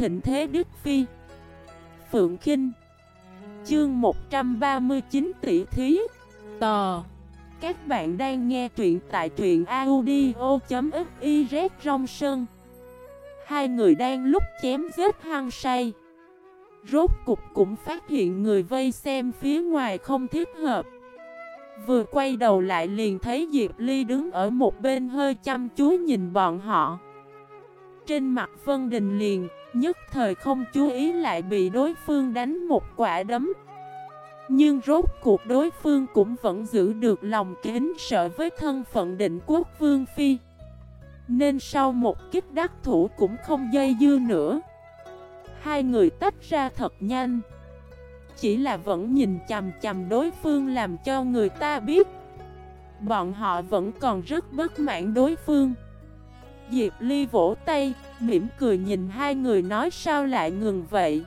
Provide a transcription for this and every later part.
thịnh thế Đức Phi. Phượng Kinh. Chương 139 tỷ thí. Tò. Các bạn đang nghe truyện tại truyện audio.xyz Rong Sơn. Hai người đang lúc chém giết hăng say. Rốt cục cũng phát hiện người vây xem phía ngoài không thích hợp. Vừa quay đầu lại liền thấy Diệp Ly đứng ở một bên hơi chăm chú nhìn bọn họ. Trên mặt Vân Đình liền, nhất thời không chú ý lại bị đối phương đánh một quả đấm. Nhưng rốt cuộc đối phương cũng vẫn giữ được lòng kính sợ với thân phận định quốc vương phi. Nên sau một kích đắc thủ cũng không dây dưa nữa. Hai người tách ra thật nhanh. Chỉ là vẫn nhìn chầm chầm đối phương làm cho người ta biết. Bọn họ vẫn còn rất bất mãn đối phương. Diệp Ly vỗ tay, mỉm cười nhìn hai người nói sao lại ngừng vậy?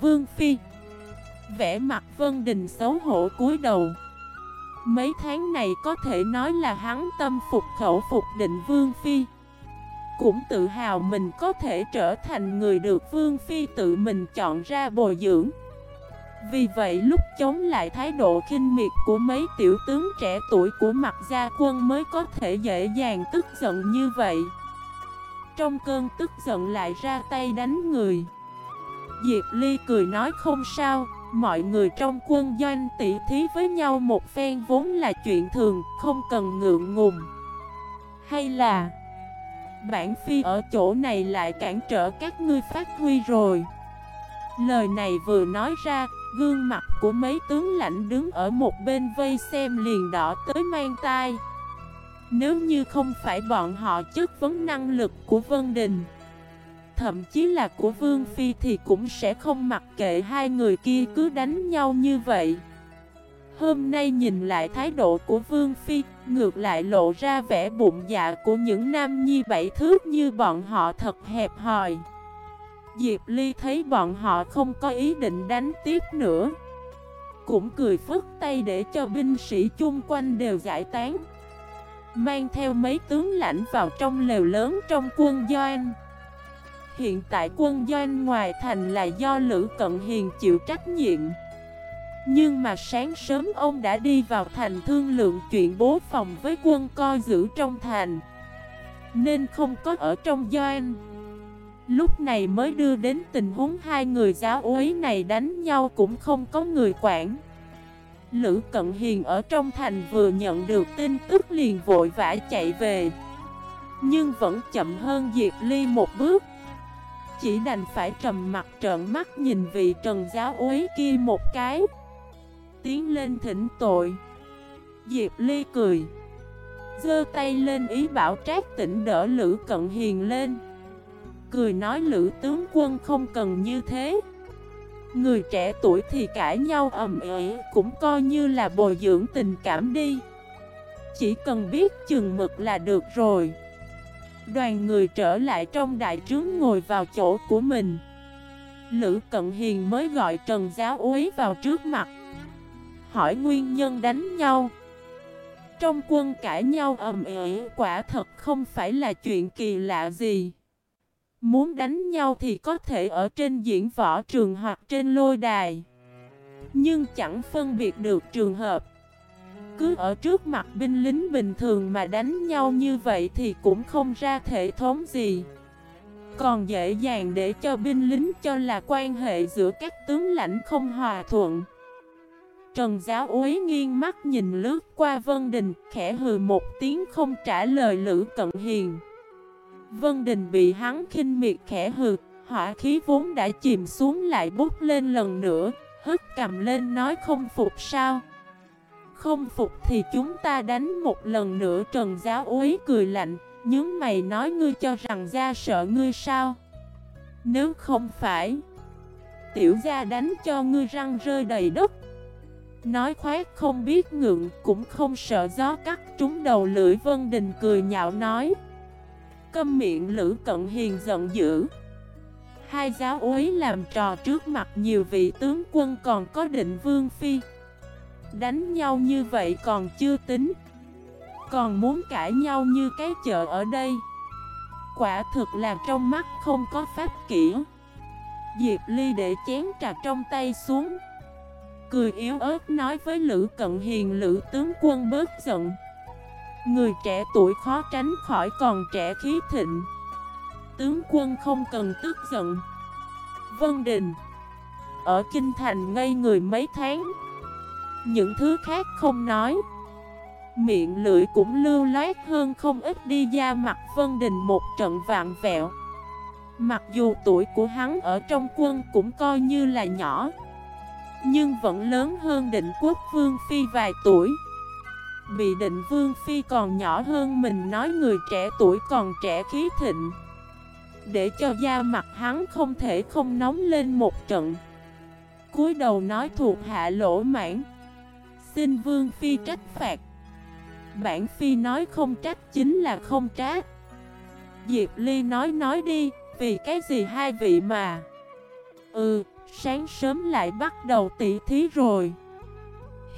Vương Phi. Vẽ mặt Vân Đình xấu hổ cúi đầu. Mấy tháng này có thể nói là hắn tâm phục khẩu phục định Vương Phi. Cũng tự hào mình có thể trở thành người được Vương Phi tự mình chọn ra bồi dưỡng. Vì vậy lúc chống lại thái độ khinh miệt của mấy tiểu tướng trẻ tuổi của mặt gia quân mới có thể dễ dàng tức giận như vậy. Trong cơn tức giận lại ra tay đánh người. Diệp Ly cười nói không sao, mọi người trong quân doanh tỉ thí với nhau một phen vốn là chuyện thường, không cần ngượng ngùng. Hay là... Bản phi ở chỗ này lại cản trở các ngươi phát huy rồi Lời này vừa nói ra Gương mặt của mấy tướng lãnh đứng ở một bên vây xem liền đỏ tới mang tai Nếu như không phải bọn họ chất vấn năng lực của Vân Đình Thậm chí là của Vương Phi thì cũng sẽ không mặc kệ hai người kia cứ đánh nhau như vậy Hôm nay nhìn lại thái độ của Vương Phi, ngược lại lộ ra vẻ bụng dạ của những nam nhi bảy thước như bọn họ thật hẹp hòi. Diệp Ly thấy bọn họ không có ý định đánh tiếp nữa. Cũng cười phức tay để cho binh sĩ chung quanh đều giải tán. Mang theo mấy tướng lãnh vào trong lều lớn trong quân doanh. Hiện tại quân doanh ngoài thành là do Lữ Cận Hiền chịu trách nhiệm. Nhưng mà sáng sớm ông đã đi vào thành thương lượng chuyện bố phòng với quân coi giữ trong thành Nên không có ở trong doanh Lúc này mới đưa đến tình huống hai người giáo úy này đánh nhau cũng không có người quản. Lữ Cận Hiền ở trong thành vừa nhận được tin tức liền vội vã chạy về. Nhưng vẫn chậm hơn Diệp Ly một bước. Chỉ đành phải trầm mặt trợn mắt nhìn vị trần giáo úy kia một cái. Tiến lên thỉnh tội. Diệp Ly cười. Dơ tay lên ý bảo trác tỉnh đỡ Lữ Cận Hiền lên. Cười nói Lữ tướng quân không cần như thế Người trẻ tuổi thì cãi nhau ầm ĩ, cũng coi như là bồi dưỡng tình cảm đi Chỉ cần biết chừng mực là được rồi Đoàn người trở lại trong đại trướng ngồi vào chỗ của mình Lữ Cận Hiền mới gọi Trần Giáo Úy vào trước mặt, hỏi nguyên nhân đánh nhau. Trong quân cãi nhau ầm ĩ, quả thật không phải là chuyện kỳ lạ gì. Muốn đánh nhau thì có thể ở trên diễn võ trường hoặc trên lôi đài. Nhưng chẳng phân biệt được trường hợp. Cứ ở trước mặt binh lính bình thường mà đánh nhau như vậy thì cũng không ra thể thống gì. Còn dễ dàng để cho binh lính cho là quan hệ giữa các tướng lãnh không hòa thuận. Trần giáo úy nghiêng mắt nhìn lướt qua Vân Đình, khẽ hừ một tiếng không trả lời Lữ Cận Hiền. Vân Đình bị hắn khinh miệt khẽ hừ, hỏa khí vốn đã chìm xuống lại bút lên lần nữa, hất cầm lên nói không phục sao. Không phục thì chúng ta đánh một lần nữa Trần giáo úy cười lạnh, nhướng mày nói ngươi cho rằng gia sợ ngươi sao. Nếu không phải, tiểu gia đánh cho ngươi răng rơi đầy đất. Nói khoét không biết ngượng cũng không sợ gió cắt trúng đầu lưỡi Vân Đình cười nhạo nói Câm miệng Lữ Cận Hiền giận dữ. Hai giáo úy làm trò trước mặt nhiều vị tướng quân còn có định vương phi. Đánh nhau như vậy còn chưa tính. Còn muốn cãi nhau như cái chợ ở đây. Quả thực là trong mắt không có pháp kỹ Diệp Ly để chén trà trong tay xuống. Cười yếu ớt nói với Lữ Cận Hiền, Lữ tướng quân bớt giận. Người trẻ tuổi khó tránh khỏi còn trẻ khí thịnh. Tướng quân không cần tức giận. Vân Đình, Ở Kinh Thành ngây người mấy tháng. Những thứ khác không nói. Miệng lưỡi cũng lưu loát hơn không ít đi ra mặt Vân Đình một trận vạn vẹo. Mặc dù tuổi của hắn ở trong quân cũng coi như là nhỏ, Nhưng vẫn lớn hơn định quốc vương phi vài tuổi. Bị định vương phi còn nhỏ hơn mình nói người trẻ tuổi còn trẻ khí thịnh. Để cho da mặt hắn không thể không nóng lên một trận. Cúi đầu nói thuộc hạ lỗ mãn. Xin vương phi trách phạt. Bản phi nói không trách chính là không trách. Diệp Ly nói nói đi, Vì cái gì hai vị mà? Ừ Sáng sớm lại bắt đầu tỉ thí rồi.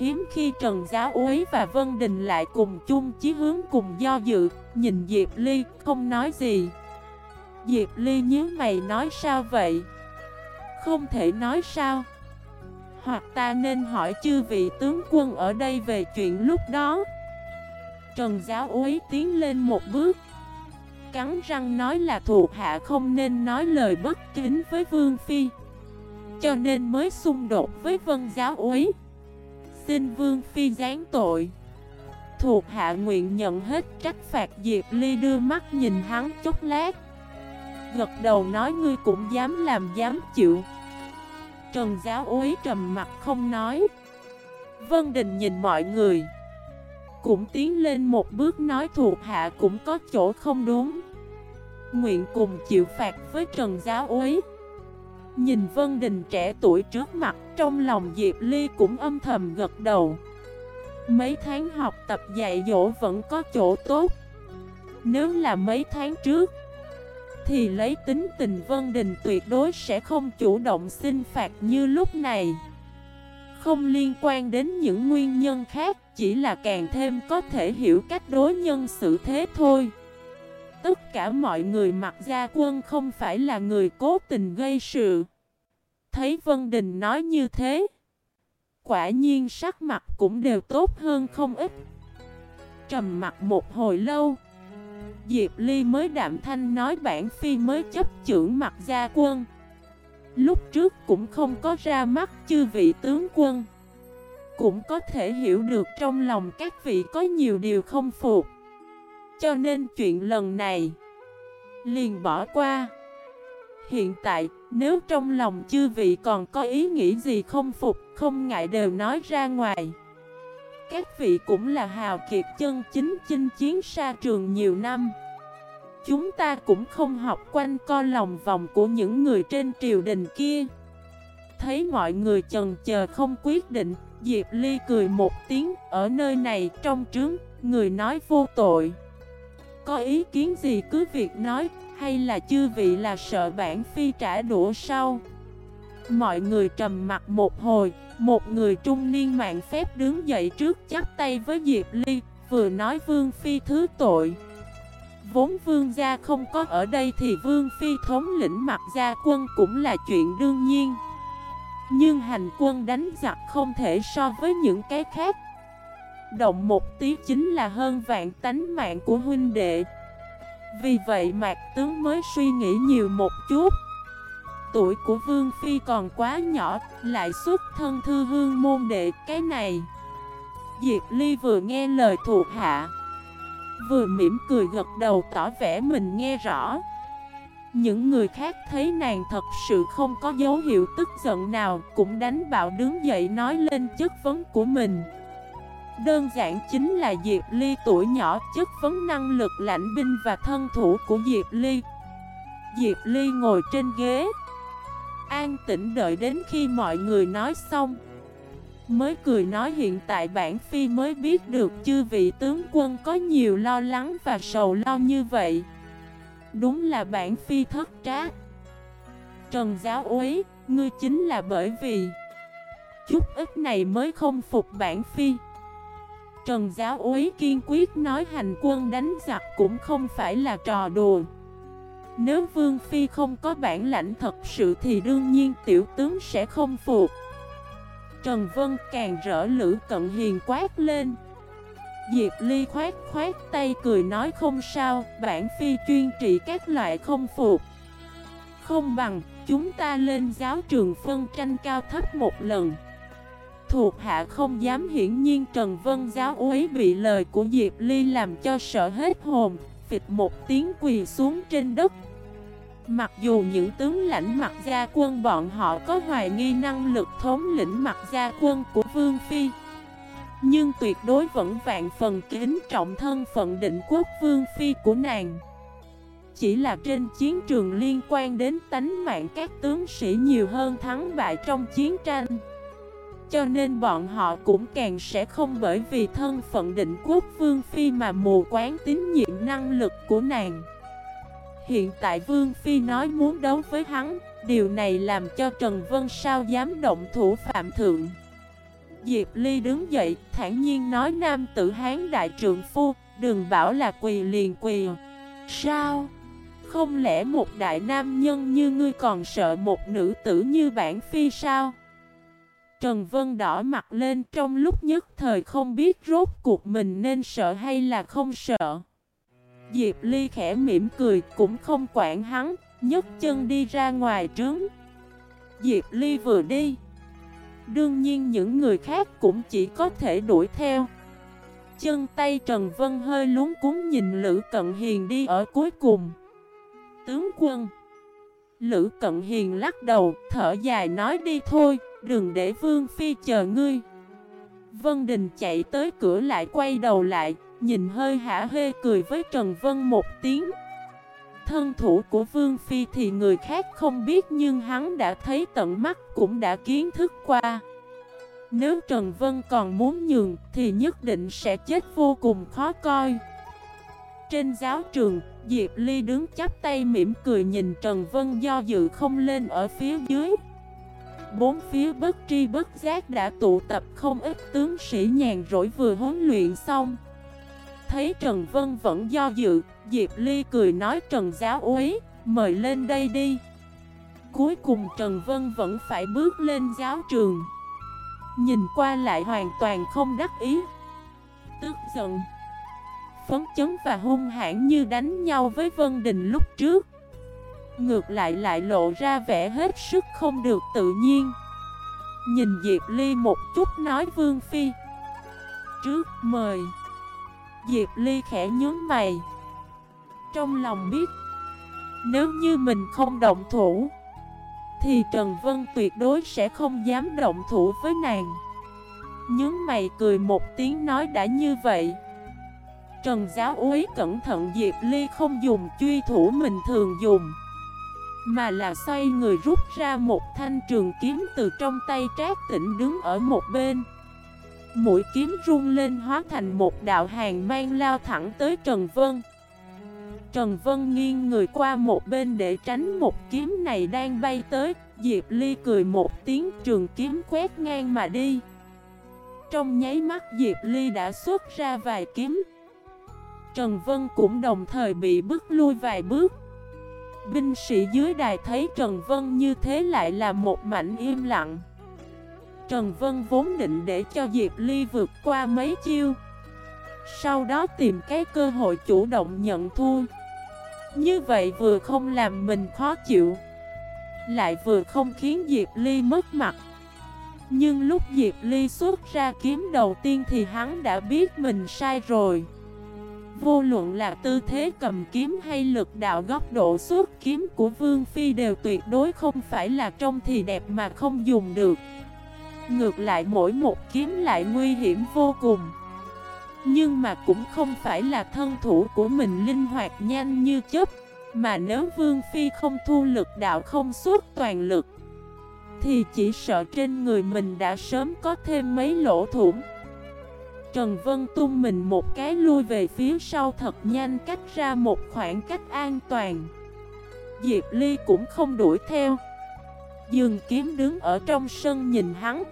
Hiếm khi Trần Giáo Uế và Vân Đình lại cùng chung chí hướng cùng do dự, Nhìn Diệp Ly, không nói gì. Diệp Ly nhớ mày nói sao vậy? Không thể nói sao. Hoặc ta nên hỏi chư vị tướng quân ở đây về chuyện lúc đó. Trần Giáo Uế tiến lên một bước. Cắn răng nói là thuộc hạ không nên nói lời bất kính với Vương Phi. Cho nên mới xung đột với Vân Giáo Uế. Xin Vương Phi gián tội. Thuộc hạ nguyện nhận hết trách phạt Diệp Ly đưa mắt nhìn hắn chốc lát. Gật đầu nói ngươi cũng dám làm dám chịu. Trần Giáo úy trầm mặt không nói. Vân Đình nhìn mọi người. Cũng tiến lên một bước nói thuộc hạ cũng có chỗ không đúng. Nguyện cùng chịu phạt với Trần Giáo úy. Nhìn Vân Đình trẻ tuổi trước mặt, Trong lòng Diệp Ly cũng âm thầm gật đầu. Mấy tháng học tập dạy dỗ vẫn có chỗ tốt. Nếu là mấy tháng trước, Thì lấy tính tình Vân Đình tuyệt đối sẽ không chủ động xin phạt như lúc này. Không liên quan đến những nguyên nhân khác, chỉ là càng thêm có thể hiểu cách đối nhân xử thế thôi. Tất cả mọi người mặc gia quân không phải là người cố tình gây sự. Thấy Vân Đình nói như thế, Quả nhiên sắc mặt cũng đều tốt hơn không ít. Trầm mặt một hồi lâu, Diệp Ly mới đạm thanh nói bản phi mới chấp trưởng mặt gia quân. Lúc trước cũng không có ra mắt chư vị tướng quân. Cũng có thể hiểu được trong lòng các vị có nhiều điều không phục. Cho nên chuyện lần này Liền bỏ qua. Hiện tại nếu trong lòng chư vị còn có ý nghĩ gì không phục Không ngại đều nói ra ngoài. Các vị cũng là hào kiệt chân chính chinh chiến xa trường nhiều năm. Chúng ta cũng không học quanh co lòng vòng của những người trên triều đình kia. Thấy mọi người chần chờ không quyết định Diệp Ly cười một tiếng, ở nơi này trong trướng, người nói vô tội. Có ý kiến gì cứ việc nói, hay là chư vị là sợ bản phi trả đũa sau? Mọi người trầm mặt một hồi, một người trung niên mạng phép đứng dậy trước chắp tay với Diệp Ly, vừa nói Vương Phi thứ tội. Vốn Vương gia không có ở đây thì Vương Phi thống lĩnh mặt gia quân cũng là chuyện đương nhiên. Nhưng hành quân đánh giặc không thể so với những cái khác Động một tí chính là hơn vạn tánh mạng của huynh đệ. Vì vậy Mạc Tướng mới suy nghĩ nhiều một chút. Tuổi của Vương Phi còn quá nhỏ, Lại xuất thân thư hương môn đệ, cái này. Diệp Ly vừa nghe lời thuộc hạ, Vừa mỉm cười gật đầu tỏ vẻ mình nghe rõ. Những người khác thấy nàng thật sự không có dấu hiệu tức giận nào, Cũng đánh bạo đứng dậy nói lên chất vấn của mình. Đơn giản chính là Diệp Ly tuổi nhỏ chất vấn năng lực lãnh binh và thân thủ của Diệp Ly. Diệp Ly ngồi trên ghế An tĩnh đợi đến khi mọi người nói xong. Mới cười nói hiện tại bản phi mới biết được chư vị tướng quân có nhiều lo lắng và sầu lo như vậy. Đúng là bản phi thất trác Trần giáo úy, ngươi chính là bởi vì. Chút ít này mới không phục bản phi. Trần giáo úy kiên quyết nói hành quân đánh giặc cũng không phải là trò đùa. Nếu Vương Phi không có bản lãnh thật sự thì đương nhiên tiểu tướng sẽ không phục. Trần Vân càng rỡ Lữ Cận Hiền quát lên. Diệp Ly khoát khoát tay cười nói không sao, Bản Phi chuyên trị các loại không phục. Không bằng, chúng ta lên giáo trường phân tranh cao thấp một lần. Thuộc hạ không dám hiển nhiên Trần Vân giáo úy bị lời của Diệp Ly làm cho sợ hết hồn, Phịch một tiếng quỳ xuống trên đất. Mặc dù những tướng lãnh mặt gia quân bọn họ có hoài nghi năng lực thống lĩnh mặt gia quân của Vương Phi, Nhưng tuyệt đối vẫn vạn phần kính trọng thân phận định quốc Vương Phi của nàng. Chỉ là trên chiến trường liên quan đến tánh mạng các tướng sĩ nhiều hơn thắng bại trong chiến tranh cho nên bọn họ cũng càng sẽ không bởi vì thân phận định quốc Vương Phi mà mù quáng tín nhiệm năng lực của nàng Hiện tại Vương Phi nói muốn đấu với hắn, Điều này làm cho Trần Vân sao dám động thủ phạm thượng Diệp Ly đứng dậy, thản nhiên nói nam tử Hán đại trượng phu, Đừng bảo là quỳ liền quỳ Sao? Không lẽ một đại nam nhân như ngươi còn sợ một nữ tử như bản phi sao? Trần Vân đỏ mặt lên trong lúc nhất thời không biết rốt cuộc mình nên sợ hay là không sợ. Diệp Ly khẽ mỉm cười cũng không quản hắn, nhấc chân đi ra ngoài trướng. Diệp Ly vừa đi. Đương nhiên những người khác cũng chỉ có thể đuổi theo. Chân tay Trần Vân hơi lúng cuốn nhìn Lữ Cận Hiền đi ở cuối cùng. Tướng quân Lữ Cận Hiền lắc đầu, thở dài nói đi thôi, đừng để Vương Phi chờ ngươi. Vân Đình chạy tới cửa lại quay đầu lại, nhìn hơi hả hê cười với Trần Vân một tiếng. Thân thủ của Vương Phi thì người khác không biết nhưng hắn đã thấy tận mắt cũng đã kiến thức qua. Nếu Trần Vân còn muốn nhường thì nhất định sẽ chết vô cùng khó coi. Trên giáo trường, Diệp Ly đứng chắp tay mỉm cười nhìn Trần Vân do dự không lên ở phía dưới. Bốn phía bất tri bất giác đã tụ tập không ít tướng sĩ nhàn rỗi vừa huấn luyện xong. Thấy Trần Vân vẫn do dự, Diệp Ly cười nói Trần Giáo Úy, mời lên đây đi. Cuối cùng Trần Vân vẫn phải bước lên giáo trường. Nhìn qua lại hoàn toàn không đắc ý. Tức giận phấn chấn và hung hãn như đánh nhau với Vân Đình lúc trước Ngược lại lại lộ ra vẻ hết sức không được tự nhiên. Nhìn Diệp Ly một chút nói Vương Phi. Trước mời. Diệp Ly khẽ nhướng mày. Trong lòng biết, Nếu như mình không động thủ, Thì Trần Vân tuyệt đối sẽ không dám động thủ với nàng. Nhướng mày cười một tiếng nói đã như vậy. Trần giáo úy cẩn thận Diệp Ly không dùng truy thủ mình thường dùng. Mà là xoay người rút ra một thanh trường kiếm từ trong tay trác tỉnh đứng ở một bên. Mũi kiếm rung lên hóa thành một đạo hàng mang lao thẳng tới Trần Vân. Trần Vân nghiêng người qua một bên để tránh một kiếm này đang bay tới. Diệp Ly cười một tiếng, trường kiếm quét ngang mà đi. Trong nháy mắt Diệp Ly đã xuất ra vài kiếm. Trần Vân cũng đồng thời bị bước lui vài bước. Binh sĩ dưới đài thấy Trần Vân như thế lại là một mảnh im lặng. Trần Vân vốn định để cho Diệp Ly vượt qua mấy chiêu. Sau đó tìm cái cơ hội chủ động nhận thua Như vậy vừa không làm mình khó chịu, Lại vừa không khiến Diệp Ly mất mặt. Nhưng lúc Diệp Ly xuất ra kiếm đầu tiên thì hắn đã biết mình sai rồi. Vô luận là tư thế cầm kiếm hay lực đạo góc độ xuất kiếm của Vương Phi đều tuyệt đối không phải là trông thì đẹp mà không dùng được. Ngược lại mỗi một kiếm lại nguy hiểm vô cùng. Nhưng mà cũng không phải là thân thủ của mình linh hoạt nhanh như chớp, Mà nếu Vương Phi không thu lực đạo không suốt toàn lực, Thì chỉ sợ trên người mình đã sớm có thêm mấy lỗ thủng. Trần Vân tung mình một cái lui về phía sau thật nhanh cách ra một khoảng cách an toàn. Diệp Ly cũng không đuổi theo. Dương kiếm đứng ở trong sân nhìn hắn.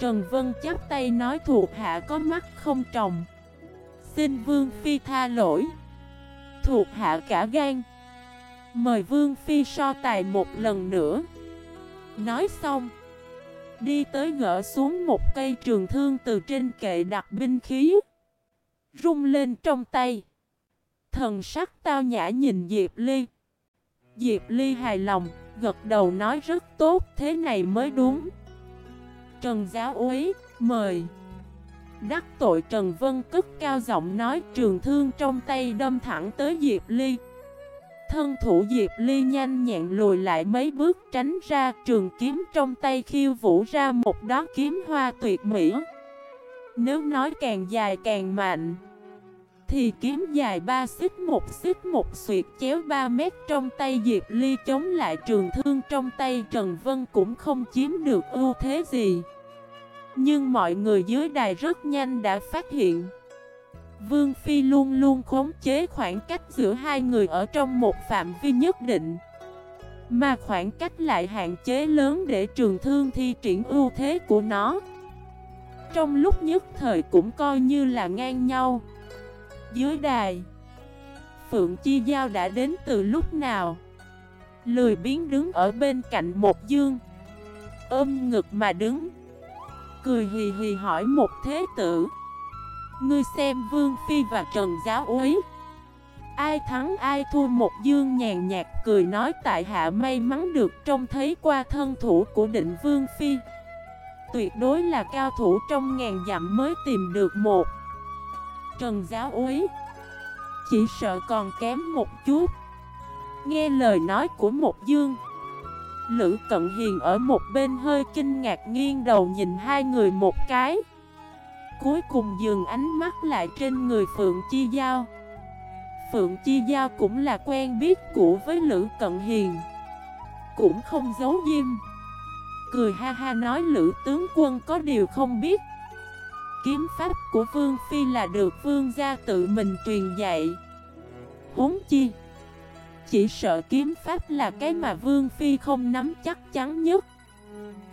Trần Vân chắp tay nói thuộc hạ có mắt không trồng. Xin Vương Phi tha lỗi. Thuộc hạ cả gan. Mời Vương Phi so tài một lần nữa. Nói xong Đi tới gỡ xuống một cây trường thương từ trên kệ đặt binh khí, Rung lên trong tay. Thần sắc tao nhã nhìn Diệp Ly. Diệp Ly hài lòng, Gật đầu nói rất tốt, Thế này mới đúng. Trần giáo úy, Mời. Đắc tội Trần Vân cất cao giọng nói, trường thương trong tay đâm thẳng tới Diệp Ly. Thân thủ Diệp Ly nhanh nhẹn lùi lại mấy bước tránh ra trường kiếm trong tay khiêu vũ ra một đó kiếm hoa tuyệt mỹ. Nếu nói càng dài càng mạnh, Thì kiếm dài 3 xích một xích một xuyệt chéo 3 mét trong tay Diệp Ly chống lại trường thương trong tay Trần Vân cũng không chiếm được ưu thế gì. Nhưng mọi người dưới đài rất nhanh đã phát hiện Vương Phi luôn luôn khống chế khoảng cách giữa hai người ở trong một phạm vi nhất định. Mà khoảng cách lại hạn chế lớn để trường thương thi triển ưu thế của nó. Trong lúc nhất thời cũng coi như là ngang nhau. Dưới đài, Phượng Chi Giao đã đến từ lúc nào? Lười biến đứng ở bên cạnh một dương. Ôm ngực mà đứng. Cười hì hì hỏi một thế tử. Ngươi xem Vương Phi và Trần Giáo Úy. Ai thắng, ai thua, một dương nhàn nhạt cười nói tại hạ may mắn được trông thấy qua thân thủ của định Vương Phi. Tuyệt đối là cao thủ trong ngàn dặm mới tìm được một. Trần Giáo Úy. Chỉ sợ còn kém một chút. Nghe lời nói của một dương. Lữ Cận Hiền ở một bên hơi kinh ngạc nghiêng đầu nhìn hai người một cái. Cuối cùng dừng ánh mắt lại trên người Phượng Chi Giao. Phượng Chi Giao cũng là quen biết cũ với Lữ Cận Hiền. Cũng không giấu diêm Cười ha ha nói Lữ tướng quân có điều không biết. Kiếm pháp của Vương Phi là được Vương gia tự mình truyền dạy. Huống chi, Chỉ sợ kiếm pháp là cái mà Vương Phi không nắm chắc chắn nhất.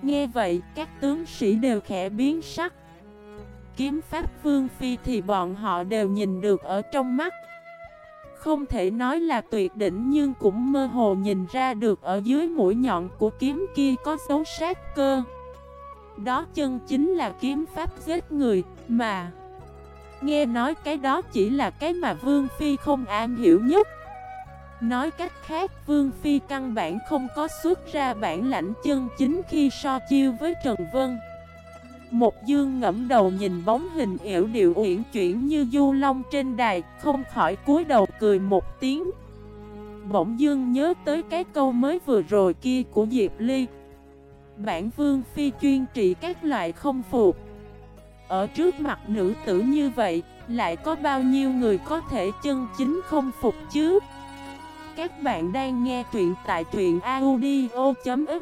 Nghe vậy, các tướng sĩ đều khẽ biến sắc kiếm pháp Vương Phi thì bọn họ đều nhìn được ở trong mắt. Không thể nói là tuyệt đỉnh nhưng cũng mơ hồ nhìn ra được ở dưới mũi nhọn của kiếm kia có dấu sát cơ. Đó chân chính là kiếm pháp giết người, mà Nghe nói cái đó chỉ là cái mà Vương Phi không am hiểu nhất. Nói cách khác, Vương Phi căn bản không có xuất ra bản lãnh chân chính khi so chiêu với Trần Vân một dương ngẫm đầu nhìn bóng hình yểu điệu uyển chuyển như du long trên đài, không khỏi cúi đầu cười một tiếng. Bỗng dương nhớ tới cái câu mới vừa rồi kia của Diệp Ly. Bản vương phi chuyên trị các loại không phục. Ở trước mặt nữ tử như vậy, lại có bao nhiêu người có thể chân chính không phục chứ? Các bạn đang nghe truyện tại truyện audio.fif